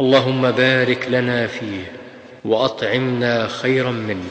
اللهم بارك لنا فيه وأطعمنا خيرا منه.